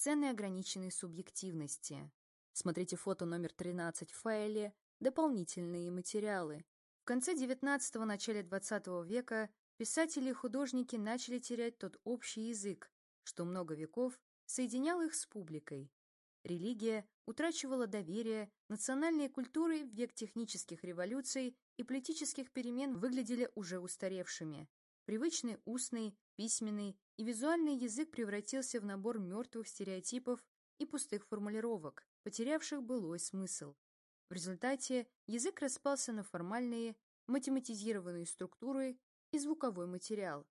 сцены ограниченной субъективности. Смотрите фото номер 13 в файле «Дополнительные материалы». В конце XIX – начале XX века писатели и художники начали терять тот общий язык, что много веков соединял их с публикой. Религия утрачивала доверие, национальные культуры в век технических революций и политических перемен выглядели уже устаревшими. Привычный устный, письменный и визуальный язык превратился в набор мертвых стереотипов и пустых формулировок, потерявших былой смысл. В результате язык распался на формальные, математизированные структуры и звуковой материал.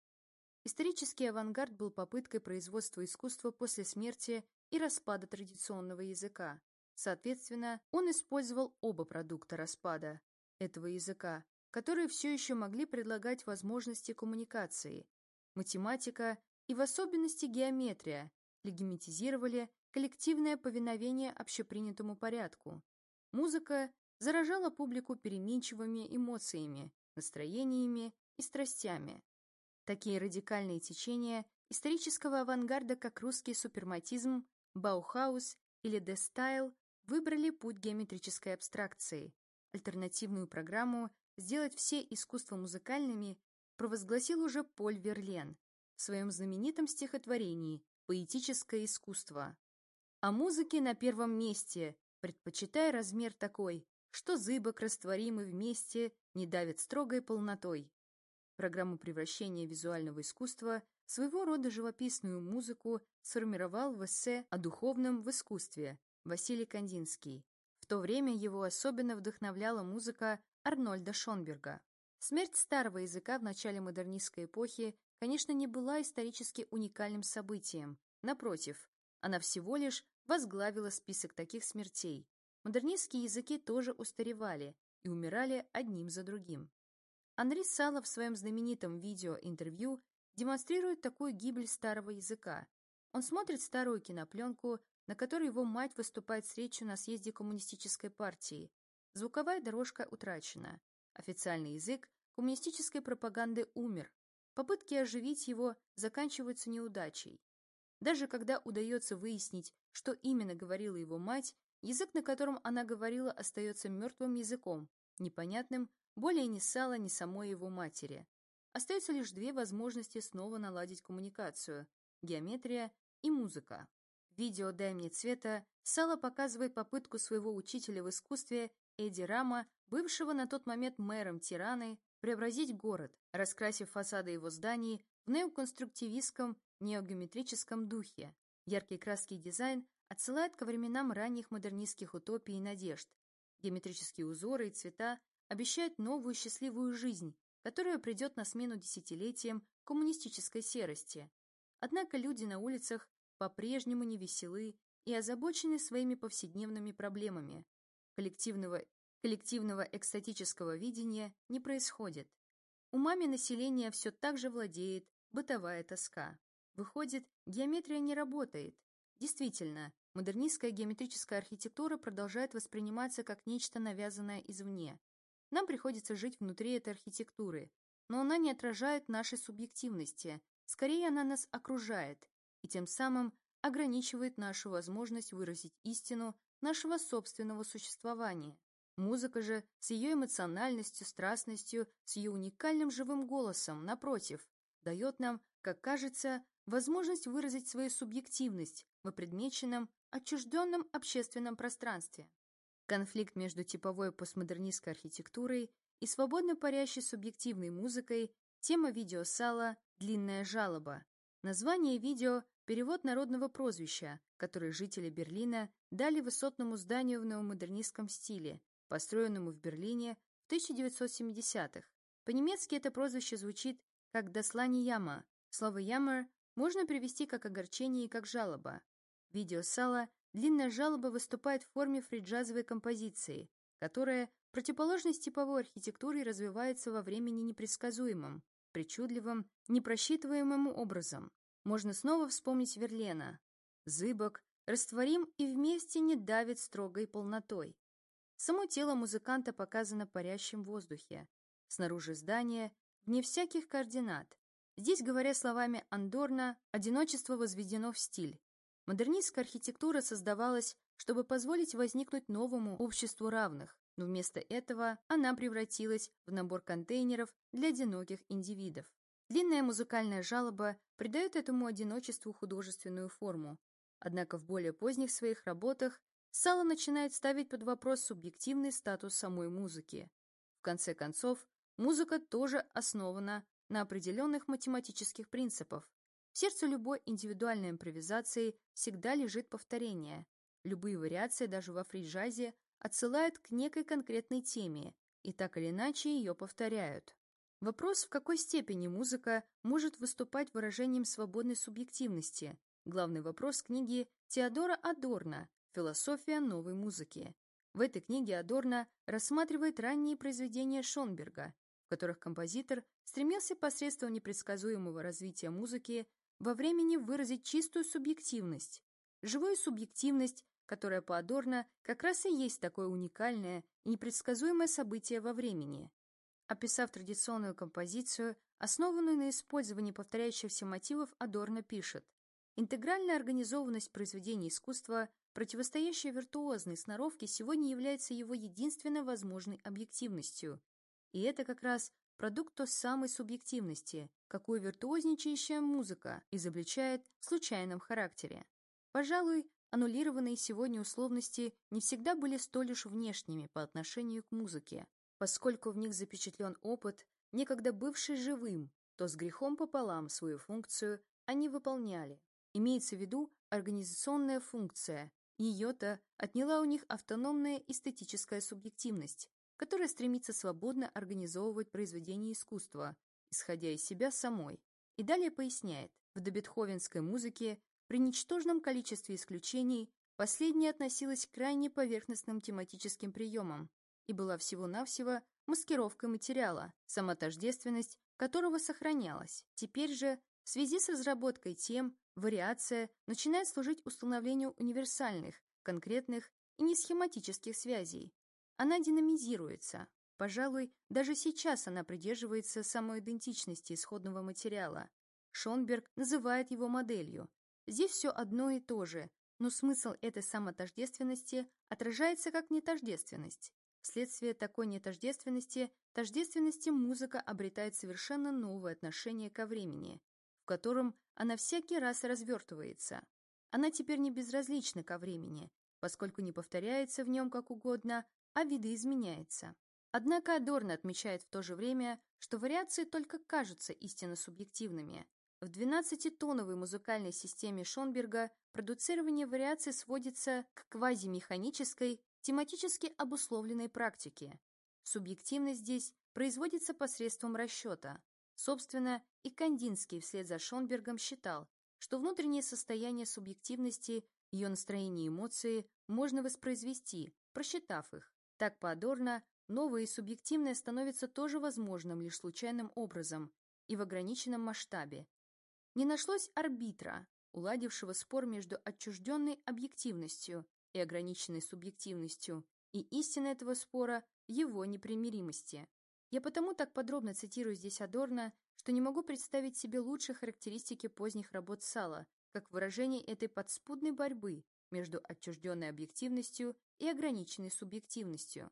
Исторический авангард был попыткой производства искусства после смерти и распада традиционного языка. Соответственно, он использовал оба продукта распада этого языка, которые все еще могли предлагать возможности коммуникации. Математика и в особенности геометрия легимитизировали коллективное повиновение общепринятому порядку. Музыка заражала публику переменчивыми эмоциями, настроениями и страстями. Такие радикальные течения исторического авангарда, как русский суперматизм, Баухаус или Дестайл, выбрали путь геометрической абстракции. Альтернативную программу «Сделать все искусства музыкальными» провозгласил уже Поль Верлен в своем знаменитом стихотворении «Поэтическое искусство». А музыке на первом месте, предпочитая размер такой, что зыбок растворимый вместе не давит строгой полнотой. Программу превращения визуального искусства, своего рода живописную музыку, сформировал в эссе о духовном в искусстве Василий Кандинский. В то время его особенно вдохновляла музыка Арнольда Шонберга. Смерть старого языка в начале модернистской эпохи, конечно, не была исторически уникальным событием. Напротив, она всего лишь возглавила список таких смертей. Модернистские языки тоже устаревали и умирали одним за другим. Анри Сало в своем знаменитом видеоинтервью демонстрирует такую гибель старого языка. Он смотрит старую кинопленку, на которой его мать выступает с речью на съезде коммунистической партии. Звуковая дорожка утрачена. Официальный язык коммунистической пропаганды умер. Попытки оживить его заканчиваются неудачей. Даже когда удается выяснить, что именно говорила его мать, язык, на котором она говорила, остается мертвым языком, непонятным более ни Сала, ни самой его матери. Остаются лишь две возможности снова наладить коммуникацию – геометрия и музыка. Видео «Дай мне цвета» Сала показывает попытку своего учителя в искусстве Эдди Рама, бывшего на тот момент мэром Тираны, преобразить город, раскрасив фасады его зданий в неоконструктивистском неогеометрическом духе. Яркий краский дизайн отсылает ко временам ранних модернистских утопий и надежд. Геометрические узоры и цвета обещают новую счастливую жизнь, которая придет на смену десятилетиям коммунистической серости. Однако люди на улицах по-прежнему не веселы и озабочены своими повседневными проблемами. Коллективного, коллективного экстатического видения не происходит. Умами населения все так же владеет бытовая тоска. Выходит, геометрия не работает. Действительно, модернистская геометрическая архитектура продолжает восприниматься как нечто навязанное извне. Нам приходится жить внутри этой архитектуры, но она не отражает нашей субъективности, скорее она нас окружает и тем самым ограничивает нашу возможность выразить истину нашего собственного существования. Музыка же с ее эмоциональностью, страстностью, с ее уникальным живым голосом, напротив, дает нам, как кажется, возможность выразить свою субъективность в опредмеченном, отчужденном общественном пространстве. Конфликт между типовой постмодернистской архитектурой и свободно парящей субъективной музыкой, тема видео Сала «Длинная жалоба». Название видео – перевод народного прозвища, которое жители Берлина дали высотному зданию в неомодернистском стиле, построенному в Берлине в 1970-х. По-немецки это прозвище звучит как «дослание яма». Слово «ямер» можно привести как огорчение и как жалоба. Видео Сала длинная жалоба выступает в форме фриджазовой композиции, которая в противоположность типовой архитектуре развивается во времени непредсказуемым, причудливым, непросчитываемым образом. Можно снова вспомнить Верлена. Зыбок, растворим и вместе не давит строгой полнотой. Само тело музыканта показано парящим в воздухе. Снаружи здания, вне всяких координат. Здесь, говоря словами Андорна, одиночество возведено в стиль. Модернистская архитектура создавалась, чтобы позволить возникнуть новому обществу равных, но вместо этого она превратилась в набор контейнеров для одиноких индивидов. Длинная музыкальная жалоба придает этому одиночеству художественную форму. Однако в более поздних своих работах Сало начинает ставить под вопрос субъективный статус самой музыки. В конце концов, музыка тоже основана на определенных математических принципах. В сердце любой индивидуальной импровизации всегда лежит повторение. Любые вариации даже во фри-джазе отсылают к некой конкретной теме и так или иначе ее повторяют. Вопрос, в какой степени музыка может выступать выражением свободной субъективности, главный вопрос книги Теодора Адорна «Философия новой музыки». В этой книге Адорна рассматривает ранние произведения Шонберга, в которых композитор стремился посредством непредсказуемого развития музыки во времени выразить чистую субъективность, живую субъективность, которая по Адорно как раз и есть такое уникальное и непредсказуемое событие во времени. Описав традиционную композицию, основанную на использовании повторяющихся мотивов, Адорно пишет «Интегральная организованность произведения искусства, противостоящая виртуозной сноровке, сегодня является его единственно возможной объективностью. И это как раз продукт той самой субъективности, какую виртуозничающая музыка изобличает в случайном характере. Пожалуй, аннулированные сегодня условности не всегда были столь уж внешними по отношению к музыке поскольку в них запечатлен опыт, некогда бывший живым, то с грехом пополам свою функцию они выполняли. Имеется в виду организационная функция. Ее-то отняла у них автономная эстетическая субъективность, которая стремится свободно организовывать произведение искусства, исходя из себя самой. И далее поясняет, в добетховенской музыке при ничтожном количестве исключений последняя относилась к крайне поверхностным тематическим приемам, и была всего-навсего маскировкой материала, самотождественность которого сохранялась. Теперь же, в связи с разработкой тем, вариация начинает служить установлению универсальных, конкретных и несхематических связей. Она динамизируется. Пожалуй, даже сейчас она придерживается самоидентичности исходного материала. Шонберг называет его моделью. Здесь все одно и то же, но смысл этой самотождественности отражается как нетождественность. Вследствие такой нетождественности, тождественности музыка обретает совершенно новое отношение ко времени, котором она всякий раз развертывается. Она теперь не безразлична ко времени, поскольку не повторяется в нем как угодно, а видоизменяется. Однако Адорно отмечает в то же время, что вариации только кажутся истинно субъективными. В 12-тоновой музыкальной системе Шонберга продуцирование вариаций сводится к квазимеханической тематически обусловленной практики. Субъективность здесь производится посредством расчета. Собственно, и Кандинский вслед за Шонбергом считал, что внутреннее состояние субъективности, ее настроение и эмоции можно воспроизвести, просчитав их. Так подорно, новое и субъективное становится тоже возможным лишь случайным образом и в ограниченном масштабе. Не нашлось арбитра, уладившего спор между отчужденной объективностью и ограниченной субъективностью, и истина этого спора его непримиримости. Я потому так подробно цитирую здесь Адорно, что не могу представить себе лучшей характеристики поздних работ Сала, как выражение этой подспудной борьбы между отчужденной объективностью и ограниченной субъективностью.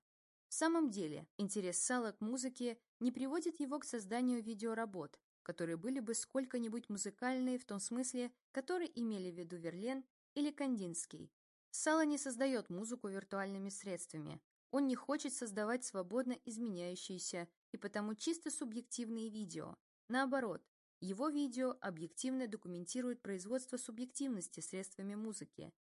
В самом деле, интерес Сала к музыке не приводит его к созданию видеоработ, которые были бы сколько-нибудь музыкальные в том смысле, который имели в виду Верлен или Кандинский, Сало не создает музыку виртуальными средствами. Он не хочет создавать свободно изменяющиеся и потому чисто субъективные видео. Наоборот, его видео объективно документирует производство субъективности средствами музыки.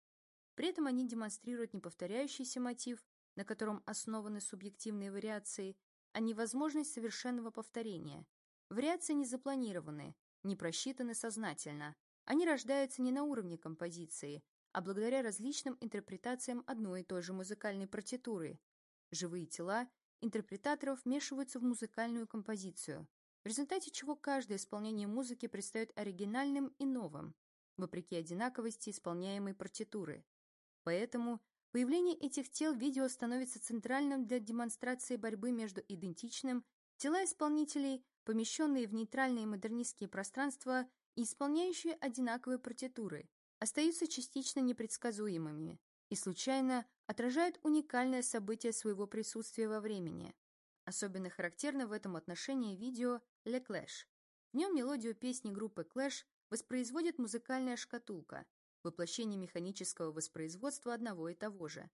При этом они демонстрируют не повторяющийся мотив, на котором основаны субъективные вариации, а невозможность совершенного повторения. Вариации не запланированы, не просчитаны сознательно. Они рождаются не на уровне композиции, а благодаря различным интерпретациям одной и той же музыкальной партитуры. Живые тела интерпретаторов вмешиваются в музыкальную композицию, в результате чего каждое исполнение музыки предстает оригинальным и новым, вопреки одинаковости исполняемой партитуры. Поэтому появление этих тел в видео становится центральным для демонстрации борьбы между идентичным, тела исполнителей, помещенные в нейтральные модернистские пространства и исполняющие одинаковые партитуры, остаются частично непредсказуемыми и случайно отражают уникальное событие своего присутствия во времени. Особенно характерно в этом отношении видео «Le Clash». В нем мелодию песни группы Clash воспроизводит музыкальная шкатулка, воплощение механического воспроизводства одного и того же.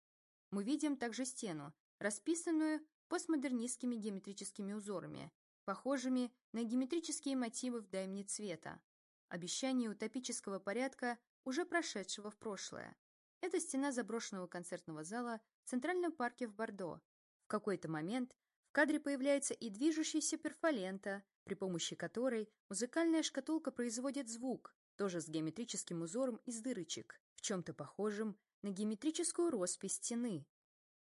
Мы видим также стену, расписанную постмодернистскими геометрическими узорами, похожими на геометрические мотивы в даймне цвета, обещание утопического порядка, уже прошедшего в прошлое. Это стена заброшенного концертного зала в Центральном парке в Бордо. В какой-то момент в кадре появляется и движущаяся перфолента, при помощи которой музыкальная шкатулка производит звук, тоже с геометрическим узором из дырочек, в чем-то похожем на геометрическую роспись стены.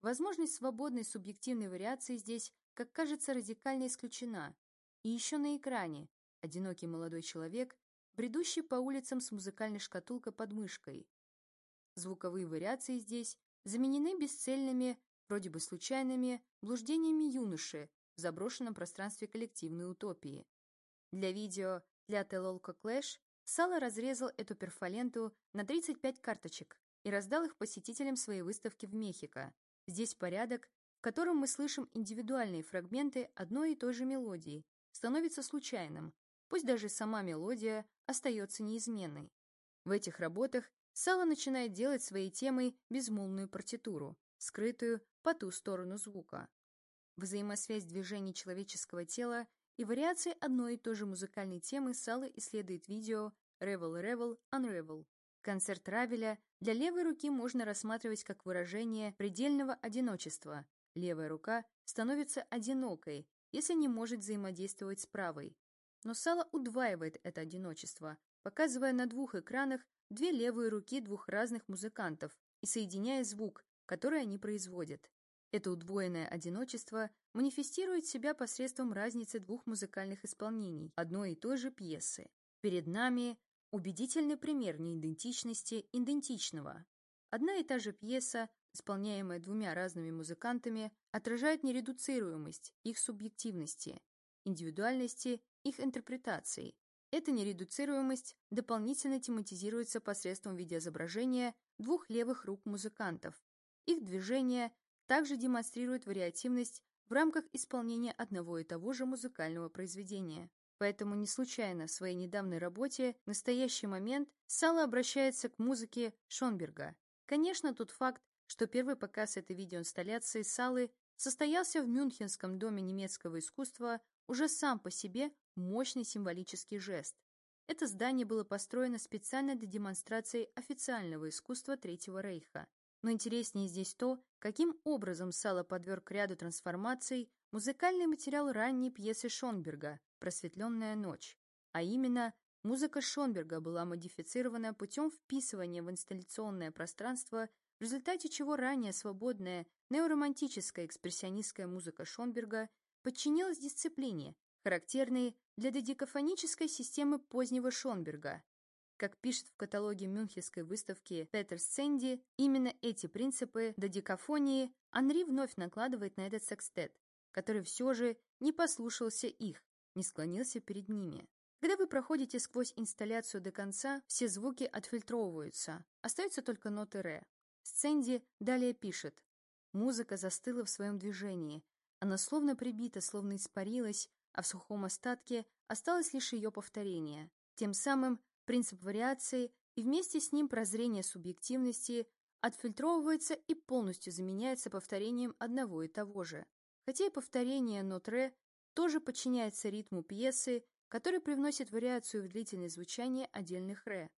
Возможность свободной субъективной вариации здесь, как кажется, радикально исключена. И еще на экране одинокий молодой человек, бредущий по улицам с музыкальной шкатулкой под мышкой. Звуковые вариации здесь заменены бесцельными, вроде бы случайными, блуждениями юноши в заброшенном пространстве коллективной утопии. Для видео для Телолка Клэш Сало разрезал эту перфоленту на 35 карточек и раздал их посетителям своей выставки в Мехико. Здесь порядок, в котором мы слышим индивидуальные фрагменты одной и той же мелодии, становится случайным, пусть даже сама мелодия остается неизменной. В этих работах Сало начинает делать своей темой безмолвную партитуру, скрытую по ту сторону звука. Взаимосвязь движений человеческого тела и вариации одной и той же музыкальной темы Сало исследует видео «Revel, Revel, Unravel». Концерт Равеля для левой руки можно рассматривать как выражение предельного одиночества. Левая рука становится одинокой, если не может взаимодействовать с правой. Но Сало удваивает это одиночество, показывая на двух экранах две левые руки двух разных музыкантов и соединяя звук, который они производят. Это удвоенное одиночество манифестирует себя посредством разницы двух музыкальных исполнений одной и той же пьесы. Перед нами убедительный пример неидентичности идентичного. Одна и та же пьеса, исполняемая двумя разными музыкантами, отражает нередуцируемость их субъективности, индивидуальности их интерпретаций. Эта нередуцируемость дополнительно тематизируется посредством видеоизображения двух левых рук музыкантов. Их движения также демонстрируют вариативность в рамках исполнения одного и того же музыкального произведения. Поэтому не случайно в своей недавней работе в настоящий момент Сало обращается к музыке Шонберга. Конечно, тот факт, что первый показ этой видеоинсталляции Салы состоялся в Мюнхенском доме немецкого искусства, уже сам по себе мощный символический жест. Это здание было построено специально для демонстрации официального искусства Третьего Рейха. Но интереснее здесь то, каким образом Сало подверг ряду трансформаций музыкальный материал ранней пьесы Шонберга «Просветленная ночь», а именно музыка Шонберга была модифицирована путем вписывания в инсталляционное пространство, в результате чего ранее свободная неоромантическая экспрессионистская музыка Шонберга подчинилась дисциплине, характерной для додекафонической системы позднего Шонберга. Как пишет в каталоге Мюнхенской выставки Петер Сэнди, именно эти принципы додекафонии Анри вновь накладывает на этот секстет, который все же не послушался их, не склонился перед ними. Когда вы проходите сквозь инсталляцию до конца, все звуки отфильтровываются, остаются только ноты ре. Сценди далее пишет. Музыка застыла в своем движении. Она словно прибита, словно испарилась, а в сухом остатке осталось лишь ее повторение. Тем самым принцип вариации и вместе с ним прозрение субъективности отфильтровывается и полностью заменяется повторением одного и того же хотя и повторение нот-ре тоже подчиняется ритму пьесы, который привносит вариацию в длительное звучание отдельных ре.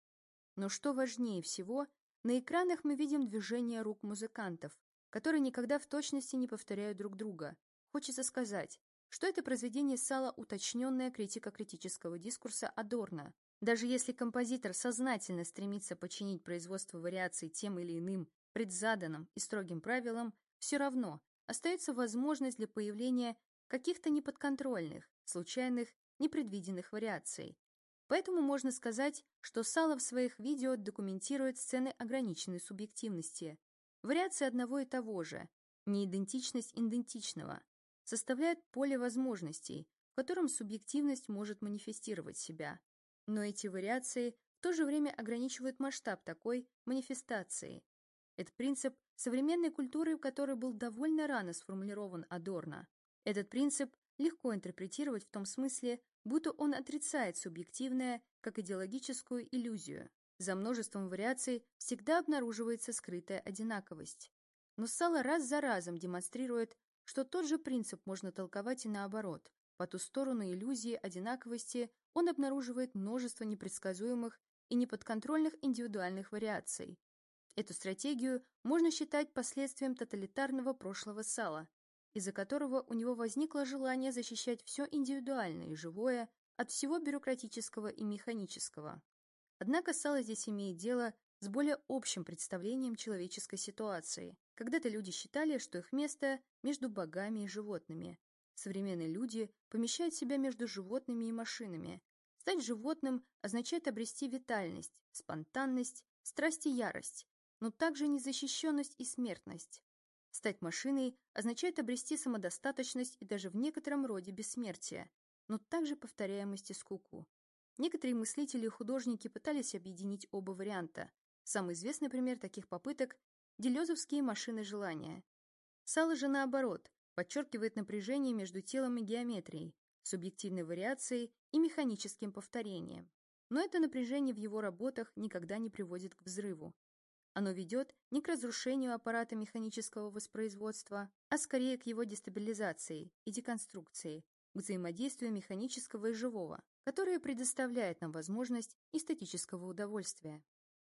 Но что важнее всего, на экранах мы видим движение рук музыкантов, которые никогда в точности не повторяют друг друга. Хочется сказать, что это произведение Сала уточненная критика критического дискурса Адорна. Даже если композитор сознательно стремится подчинить производство вариаций тем или иным предзаданным и строгим правилам, все равно остается возможность для появления каких-то неподконтрольных, случайных, непредвиденных вариаций. Поэтому можно сказать, что Сало в своих видео документирует сцены ограниченной субъективности. Вариации одного и того же, неидентичность идентичного, составляют поле возможностей, в котором субъективность может манифестировать себя. Но эти вариации в то же время ограничивают масштаб такой манифестации. Это принцип современной культуры, который был довольно рано сформулирован Адорно. Этот принцип легко интерпретировать в том смысле, будто он отрицает субъективное как идеологическую иллюзию. За множеством вариаций всегда обнаруживается скрытая одинаковость. Но Сало раз за разом демонстрирует, что тот же принцип можно толковать и наоборот. По ту сторону иллюзии одинаковости он обнаруживает множество непредсказуемых и неподконтрольных индивидуальных вариаций. Эту стратегию можно считать последствием тоталитарного прошлого Сала, из-за которого у него возникло желание защищать все индивидуальное и живое от всего бюрократического и механического. Однако Сало здесь имеет дело с более общим представлением человеческой ситуации. Когда-то люди считали, что их место между богами и животными. Современные люди помещают себя между животными и машинами. Стать животным означает обрести витальность, спонтанность, страсть и ярость, но также незащищенность и смертность. Стать машиной означает обрести самодостаточность и даже в некотором роде бессмертие, но также повторяемость и скуку. Некоторые мыслители и художники пытались объединить оба варианта. Самый известный пример таких попыток – делезовские машины желания. Сало же наоборот, подчеркивает напряжение между телом и геометрией, субъективной вариацией и механическим повторением. Но это напряжение в его работах никогда не приводит к взрыву. Оно ведет не к разрушению аппарата механического воспроизводства, а скорее к его дестабилизации и деконструкции, к взаимодействию механического и живого, которое предоставляет нам возможность эстетического удовольствия.